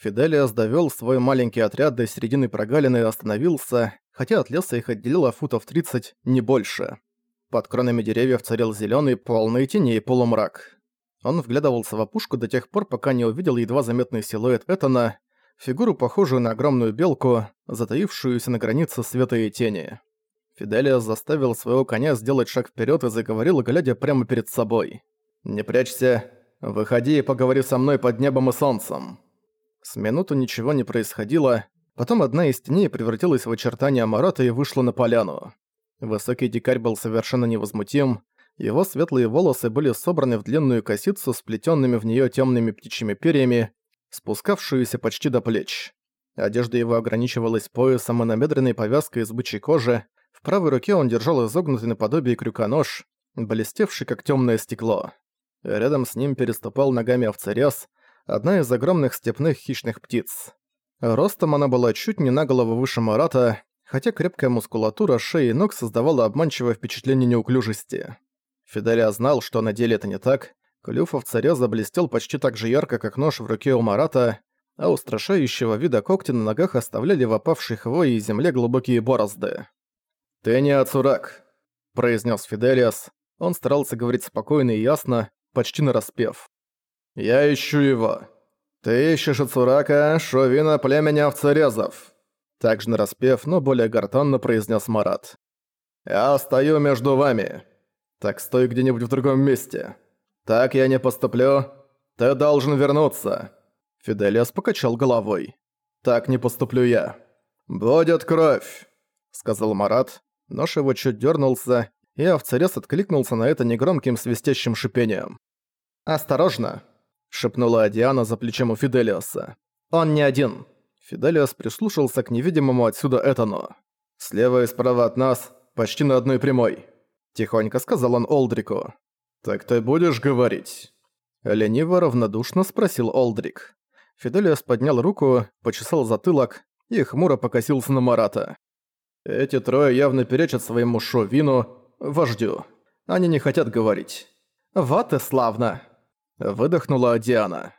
Фиделиас довёл свой маленький отряд до середины прогалины и остановился, хотя от леса их отделило футов 30, не больше. Под кронами деревьев царил зелёный, полный теней полумрак. Он вглядывался в опушку до тех пор, пока не увидел едва заметный силуэт Этана, фигуру, похожую на огромную белку, затаившуюся на границе света и тени. Фиделиас заставил своего коня сделать шаг вперед и заговорил, глядя прямо перед собой. «Не прячься. Выходи и поговори со мной под небом и солнцем». С минуту ничего не происходило, потом одна из теней превратилась в очертания Марата и вышла на поляну. Высокий дикарь был совершенно невозмутим, его светлые волосы были собраны в длинную косицу с плетёнными в неё тёмными птичьими перьями, спускавшуюся почти до плеч. Одежда его ограничивалась поясом и намедренной повязкой из бычьей кожи, в правой руке он держал изогнутый наподобие крюка нож, блестевший как тёмное стекло. Рядом с ним переступал ногами овцерез, одна из огромных степных хищных птиц. Ростом она была чуть не на голову выше Марата, хотя крепкая мускулатура шеи и ног создавала обманчивое впечатление неуклюжести. Фиделия знал, что на деле это не так. Клюв овцарёза блестел почти так же ярко, как нож в руке у Марата, а устрашающего вида когти на ногах оставляли в опавшей хвое и земле глубокие борозды. «Ты не Ацурак», — произнес Фиделиас. Он старался говорить спокойно и ясно, почти нараспев. «Я ищу его. Ты ищешь Ацурака, шовина племени овцерезов». Также нараспев, но более гортанно произнес Марат. «Я стою между вами. Так стой где-нибудь в другом месте. Так я не поступлю. Ты должен вернуться». Фиделиас покачал головой. «Так не поступлю я». «Будет кровь», — сказал Марат. Нож его чуть дернулся, и овцерез откликнулся на это негромким свистящим шипением. «Осторожно!» — шепнула Диана за плечом у Фиделиаса. «Он не один!» Фиделиас прислушался к невидимому отсюда Этану. «Слева и справа от нас, почти на одной прямой», — тихонько сказал он Олдрику. «Так ты будешь говорить?» Лениво равнодушно спросил Олдрик. Фиделиас поднял руку, почесал затылок и хмуро покосился на Марата. «Эти трое явно перечат своему шо-вину, вождю. Они не хотят говорить». «Вот и славно!» Выдохнула Диана.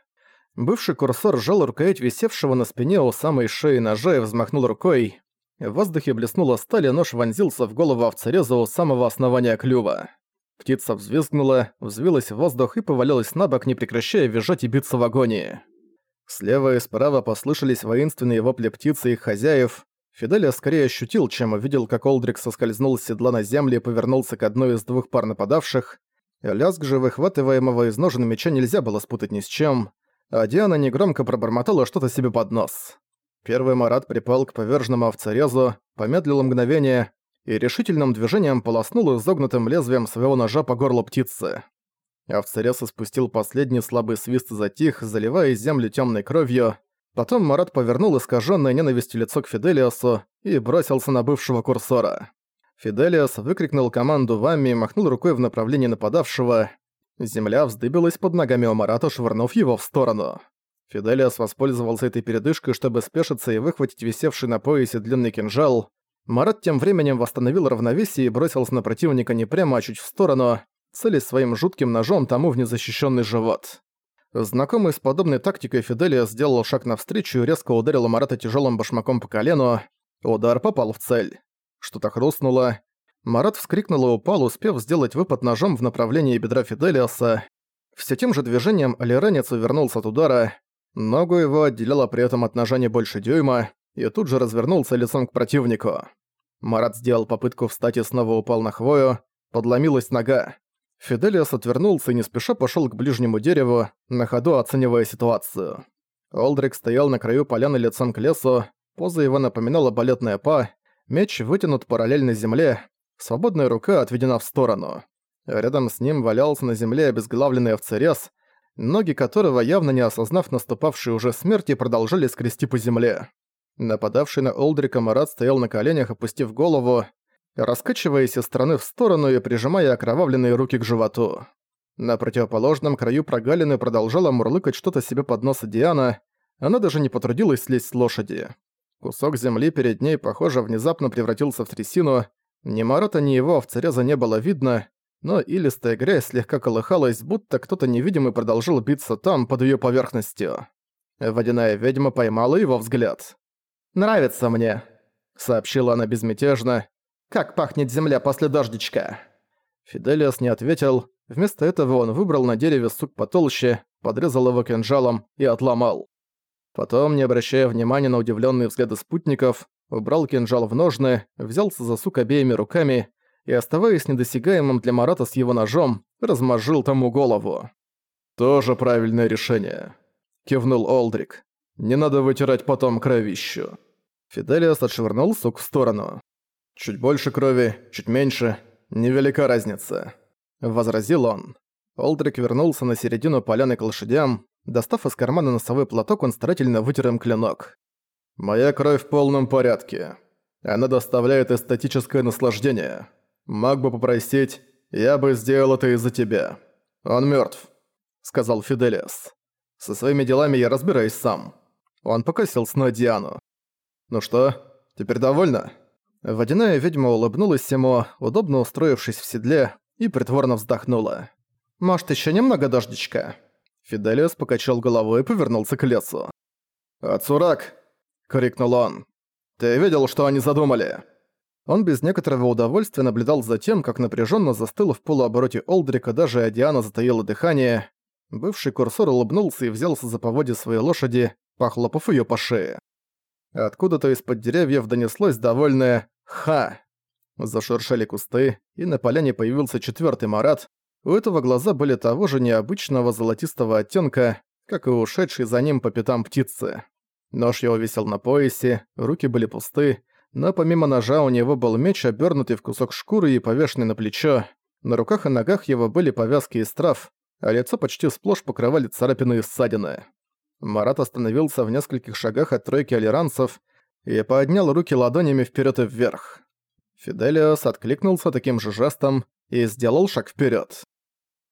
Бывший курсор сжал рукоять висевшего на спине у самой шеи ножа и взмахнул рукой. В воздухе блеснула сталь, и нож вонзился в голову овцереза у самого основания клюва. Птица взвизгнула, взвилась в воздух и повалилась на бок, не прекращая визжать и биться в агонии. Слева и справа послышались воинственные вопли птицы и их хозяев. Фиделия скорее ощутил, чем увидел, как Олдрик соскользнул с седла на землю и повернулся к одной из двух пар нападавших. Лязг же выхватываемого из ножен меча нельзя было спутать ни с чем, а Диана негромко пробормотала что-то себе под нос. Первый Марат припал к поверженному овцерезу, помедлил мгновение и решительным движением полоснул изогнутым лезвием своего ножа по горлу птицы. Овцерез испустил последний слабый свист затих, заливая землю темной кровью. Потом Марат повернул искаженное ненавистью лицо к Фиделиасу и бросился на бывшего курсора. Фиделиас выкрикнул команду Вамми и махнул рукой в направлении нападавшего. Земля вздыбилась под ногами у Марата, швырнув его в сторону. Фиделиас воспользовался этой передышкой, чтобы спешиться и выхватить висевший на поясе длинный кинжал. Марат тем временем восстановил равновесие и бросился на противника не прямо, а чуть в сторону, целясь своим жутким ножом тому в незащищенный живот. Знакомый с подобной тактикой Фиделиас сделал шаг навстречу и резко ударил Марата тяжелым башмаком по колену. Удар попал в цель. Что-то хрустнуло. Марат вскрикнул и упал, успев сделать выпад ножом в направлении бедра Фиделиаса. Все тем же движением Алиранец увернулся от удара. Ногу его отделяло при этом от ножа не больше дюйма, и тут же развернулся лицом к противнику. Марат сделал попытку встать и снова упал на хвою, подломилась нога. Фиделиас отвернулся и не спеша пошел к ближнему дереву, на ходу оценивая ситуацию. Олдрик стоял на краю поляны лицом к лесу, поза его напоминала балетная па, Меч вытянут параллельно земле, свободная рука отведена в сторону. Рядом с ним валялся на земле обезглавленный овцерез, ноги которого, явно не осознав наступавшей уже смерти, продолжали скрести по земле. Нападавший на Олдрика Марат стоял на коленях, опустив голову, раскачиваясь из стороны в сторону и прижимая окровавленные руки к животу. На противоположном краю прогалины продолжала мурлыкать что-то себе под нос Диана, она даже не потрудилась слезть с лошади. Кусок земли перед ней, похоже, внезапно превратился в трясину. Ни Марата, ни его овцереза не было видно, но илистая грязь слегка колыхалась, будто кто-то невидимый продолжил биться там, под ее поверхностью. Водяная ведьма поймала его взгляд. «Нравится мне», — сообщила она безмятежно. «Как пахнет земля после дождичка?» Фиделиас не ответил. Вместо этого он выбрал на дереве сук потолще, подрезал его кинжалом и отломал. Потом, не обращая внимания на удивленные взгляды спутников, убрал кинжал в ножны, взялся за сук обеими руками и, оставаясь недосягаемым для Марата с его ножом, размозжил тому голову. «Тоже правильное решение», — кивнул Олдрик. «Не надо вытирать потом кровищу». Фиделиас отшвырнул сук в сторону. «Чуть больше крови, чуть меньше. Невелика разница», — возразил он. Олдрик вернулся на середину поляны к лошадям. Достав из кармана носовой платок, он старательно вытер им клинок. «Моя кровь в полном порядке. Она доставляет эстетическое наслаждение. Мог бы попросить, я бы сделал это из-за тебя. Он мертв, сказал Фиделиас. Со своими делами я разбираюсь сам. Он покосился на Диану. «Ну что, теперь довольна?» Водяная ведьма улыбнулась ему, удобно устроившись в седле, и притворно вздохнула. «Может, еще немного дождичка?» Фиделиус покачал головой и повернулся к лесу. «Ацурак!» — крикнул он. «Ты видел, что они задумали?» Он без некоторого удовольствия наблюдал за тем, как напряженно застыл в полуобороте Олдрика, даже Адиана затаила дыхание. Бывший курсор улыбнулся и взялся за поводья своей лошади, похлопав ее по шее. Откуда-то из-под деревьев донеслось довольное «Ха!». Зашуршали кусты, и на поляне появился четвертый Марат. У этого глаза были того же необычного золотистого оттенка, как и ушедший за ним по пятам птицы. Нож его висел на поясе, руки были пусты, но помимо ножа у него был меч, обернутый в кусок шкуры и повешенный на плечо. На руках и ногах его были повязки из трав, а лицо почти сплошь покрывали царапины и ссадины. Марат остановился в нескольких шагах от тройки алиранцев и поднял руки ладонями вперед и вверх. Фиделиос откликнулся таким же жестом и сделал шаг вперед.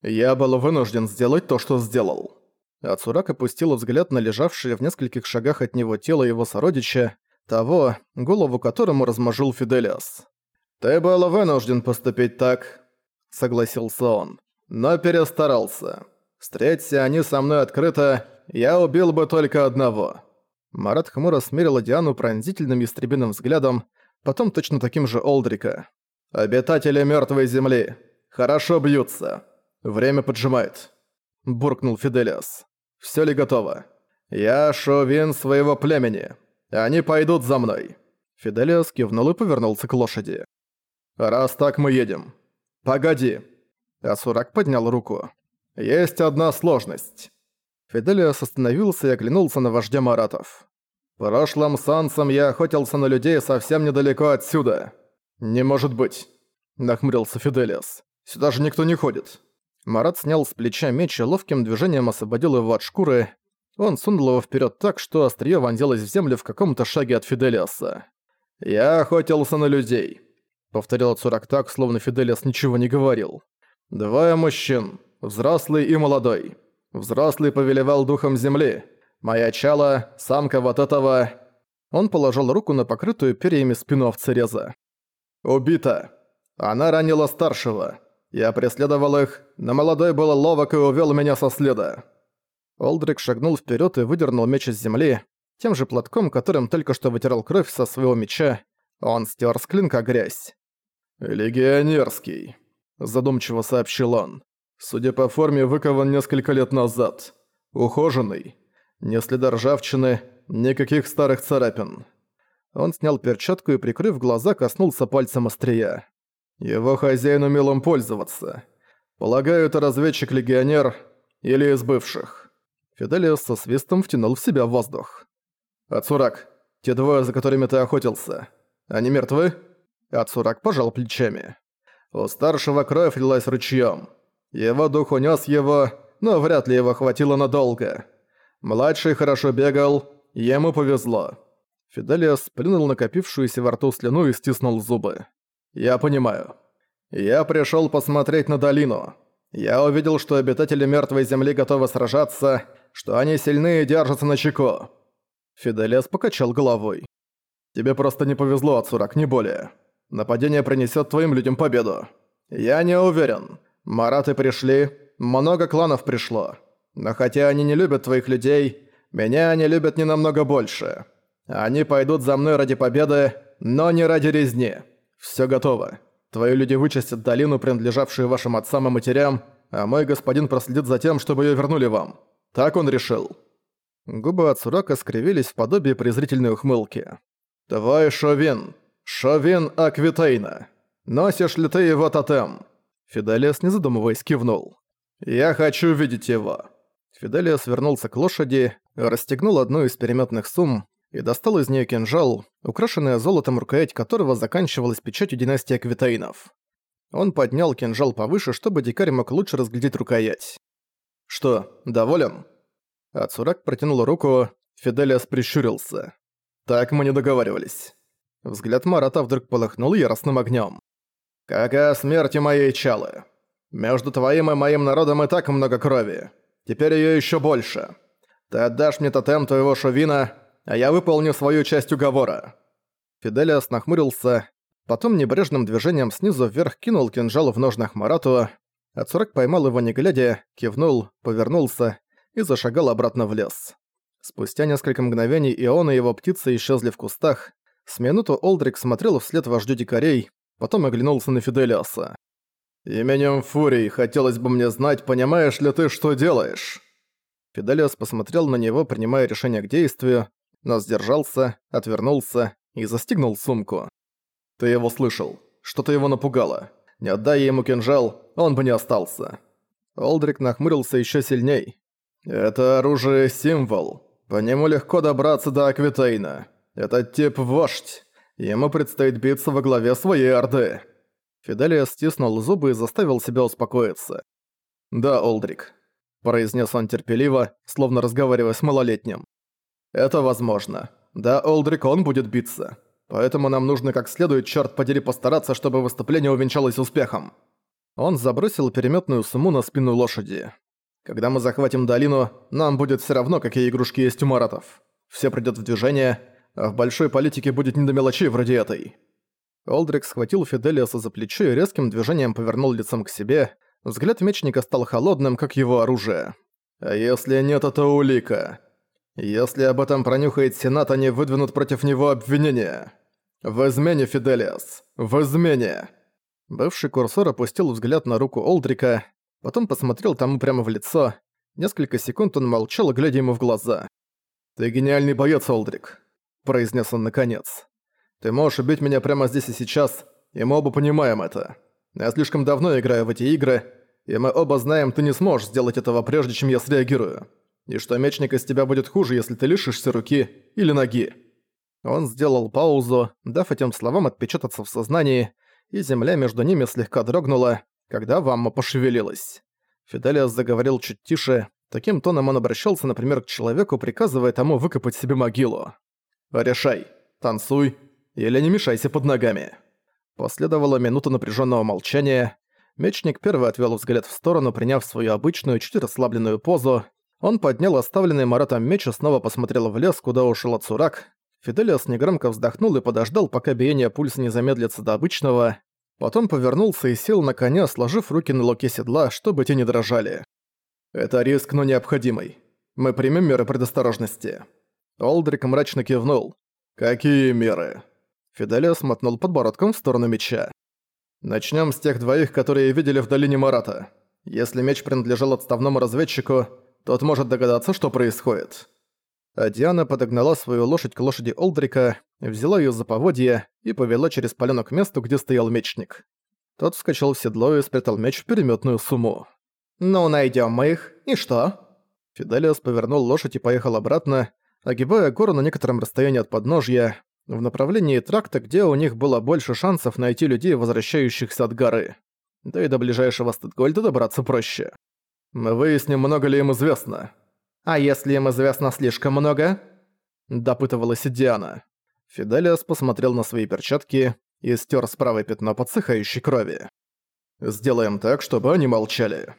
«Я был вынужден сделать то, что сделал». Ацурак опустил взгляд на лежавшее в нескольких шагах от него тело его сородича, того, голову которому размажил Фиделиас. «Ты был вынужден поступить так», — согласился он, — «но перестарался. Встреться они со мной открыто, я убил бы только одного». Марат хмуро смерил Диану пронзительным истребиным взглядом, потом точно таким же Олдрика. «Обитатели мертвой земли. Хорошо бьются. Время поджимает», — буркнул Фиделиас. «Всё ли готово? Я шовин своего племени. Они пойдут за мной». Фиделиас кивнул и повернулся к лошади. «Раз так мы едем». «Погоди». Асурак поднял руку. «Есть одна сложность». Фиделиас остановился и оглянулся на вождя Маратов. «Прошлым сансом я охотился на людей совсем недалеко отсюда». «Не может быть», — нахмурился Фиделиас. «Сюда же никто не ходит». Марат снял с плеча меч и ловким движением освободил его от шкуры, он сунул его вперед так, что острие вонзилось в землю в каком-то шаге от Фиделиаса. «Я охотился на людей», — повторил Цурак так, словно Фиделиас ничего не говорил. «Двое мужчин, взрослый и молодой. Взрослый повелевал духом земли. Моя чала, самка вот этого...» Он положил руку на покрытую перьями спину овцереза. «Убита. Она ранила старшего. Я преследовал их, но молодой был ловок и увел меня со следа. Олдрик шагнул вперед и выдернул меч из земли. Тем же платком, которым только что вытирал кровь со своего меча, он стер с клинка грязь. «Легионерский», — задумчиво сообщил он. «Судя по форме, выкован несколько лет назад. Ухоженный. Ни следа ржавчины, никаких старых царапин». Он снял перчатку и, прикрыв глаза, коснулся пальцем острия. Его хозяин умел им пользоваться. Полагаю, это разведчик-легионер или из бывших. Фиделиус со свистом втянул в себя воздух. «Ацурак, те двое, за которыми ты охотился, они мертвы?» Ацурак пожал плечами. У старшего кровь лилась ручьем. Его дух унес его, но вряд ли его хватило надолго. Младший хорошо бегал, ему повезло. Фиделиус плюнул накопившуюся во рту слюну и стиснул зубы. «Я понимаю. Я пришел посмотреть на долину. Я увидел, что обитатели мертвой земли готовы сражаться, что они сильны и держатся на чеку». Фиделес покачал головой. «Тебе просто не повезло, Ацурак, не более. Нападение принесет твоим людям победу. Я не уверен. Мараты пришли, много кланов пришло. Но хотя они не любят твоих людей, Меня они любят не намного больше. Они пойдут за мной ради победы, но не ради резни. Всё готово. Твои люди вычистят долину, принадлежавшую вашим отцам и матерям, а мой господин проследит за тем, чтобы её вернули вам. Так он решил». Губы от Сурака скривились в подобии презрительной ухмылки. «Твой Шовин! Шовин Аквитейна! Носишь ли ты его тотем?» Фиделиас, не задумываясь, кивнул. «Я хочу видеть его». Фиделиас вернулся к лошади, расстегнул одну из переметных сумм и достал из нее кинжал, украшенная золотом рукоять которого заканчивалась печатью династии Аквитейнов. Он поднял кинжал повыше, чтобы дикарь мог лучше разглядеть рукоять. «Что, доволен?» Ацурак протянул руку, Фиделиас прищурился. «Так мы не договаривались». Взгляд Марата вдруг полыхнул яростным огнем. «Как о смерти моей чалы. Между твоим и моим народом и так много крови. Теперь её ещё больше. Ты отдашь мне тотем твоего шовина, а я выполню свою часть уговора». Фиделиас нахмурился, потом небрежным движением снизу вверх кинул кинжал в ножнах Марату, а Цурак поймал его не глядя, кивнул, повернулся и зашагал обратно в лес. Спустя несколько мгновений и он и его птицы исчезли в кустах. С минуту Олдрик смотрел вслед вождю дикарей, потом оглянулся на Фиделиаса. «Именем Фурии хотелось бы мне знать, понимаешь ли ты, что делаешь?» Фиделиас посмотрел на него, принимая решение к действию, но сдержался, отвернулся и застегнул сумку. «Ты его слышал. Что-то его напугало. Не отдай ему кинжал, он бы не остался». Олдрик нахмурился еще сильней. «Это оружие – символ. По нему легко добраться до Аквитейна. Этот тип – вождь. Ему предстоит биться во главе своей орды». Фиделия стиснул зубы и заставил себя успокоиться. «Да, Олдрик», – произнес он терпеливо, словно разговаривая с малолетним. «Это возможно. Да, Олдрик, он будет биться. Поэтому нам нужно как следует, черт подери, постараться, чтобы выступление увенчалось успехом». Он забросил переметную сумму на спину лошади. «Когда мы захватим долину, нам будет все равно, какие игрушки есть у маратов. Все придёт в движение, а в большой политике будет не до мелочей вроде этой». Олдрик схватил Фиделиаса за плечо и резким движением повернул лицом к себе. Взгляд мечника стал холодным, как его оружие. «А если нет, это улика. Если об этом пронюхает Сенат, они выдвинут против него обвинения. В измене, Фиделиас, в измене!» Бывший курсор опустил взгляд на руку Олдрика, потом посмотрел тому прямо в лицо. Несколько секунд он молчал, глядя ему в глаза. «Ты гениальный боец, Олдрик», — произнес он наконец. «Ты можешь убить меня прямо здесь и сейчас, и мы оба понимаем это. Я слишком давно играю в эти игры, и мы оба знаем, ты не сможешь сделать этого прежде, чем я среагирую и что мечник из тебя будет хуже, если ты лишишься руки или ноги». Он сделал паузу, дав этим словам отпечататься в сознании, и земля между ними слегка дрогнула, когда Вамма пошевелилась. Фиделиас заговорил чуть тише, таким тоном он обращался, например, к человеку, приказывая тому выкопать себе могилу. «Решай, танцуй или не мешайся под ногами». Последовала минута напряженного молчания. Мечник первый отвел взгляд в сторону, приняв свою обычную, чуть расслабленную позу, он поднял оставленный Маратом меч и снова посмотрел в лес, куда ушел Ацурак. Фиделиас негромко вздохнул и подождал, пока биение пульса не замедлится до обычного. Потом повернулся и сел на коня, сложив руки на луке седла, чтобы те не дрожали. «Это риск, но необходимый. Мы примем меры предосторожности». Олдрик мрачно кивнул. «Какие меры?» Фиделиас мотнул подбородком в сторону меча. «Начнём с тех двоих, которые видели в долине Марата. Если меч принадлежал отставному разведчику, тот может догадаться, что происходит. А Диана подогнала свою лошадь к лошади Олдрика, взяла её за поводья и повела через поляну к месту, где стоял мечник. Тот вскочил в седло и спрятал меч в перемётную сумму. «Ну, найдём мы их, и что?» Фиделиас повернул лошадь и поехал обратно, огибая гору на некотором расстоянии от подножья, в направлении тракта, где у них было больше шансов найти людей, возвращающихся от горы. Да и до ближайшего Стедгольда добраться проще. Мы выясним, много ли им известно. А если им известно слишком много? Допытывалась Диана. Фиделиас посмотрел на свои перчатки и стер с правой пятно подсыхающей крови. «Сделаем так, чтобы они молчали».